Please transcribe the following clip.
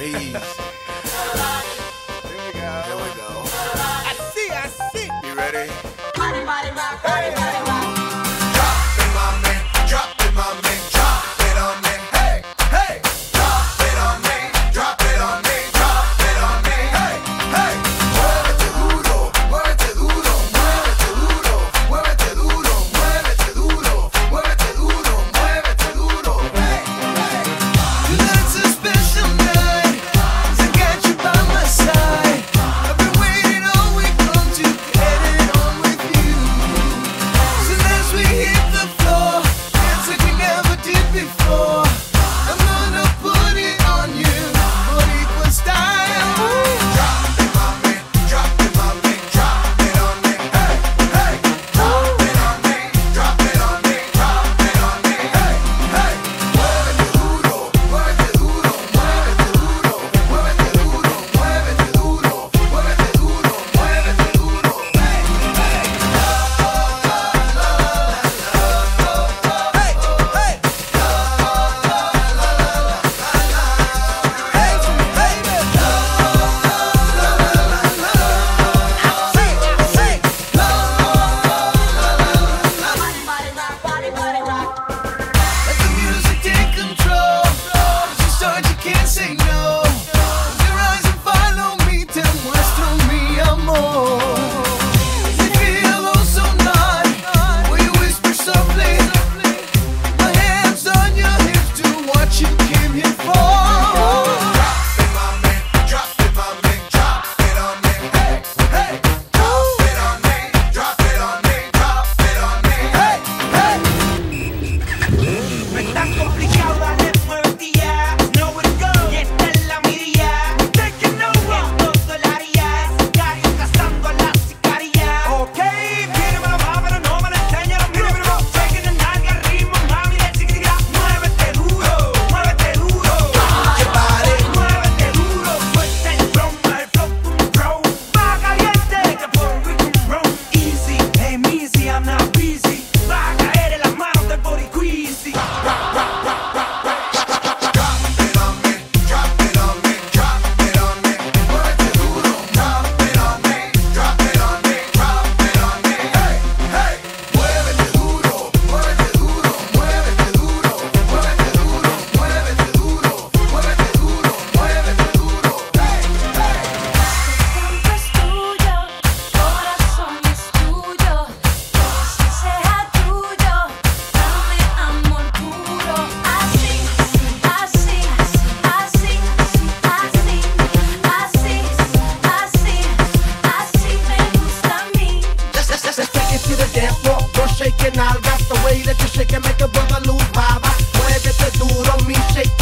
Peace. There we go. There we go. to the dance floor, don't shake it, I'll rock the way that you shake and make a brother lose vibe. Muévete duro, mi shake.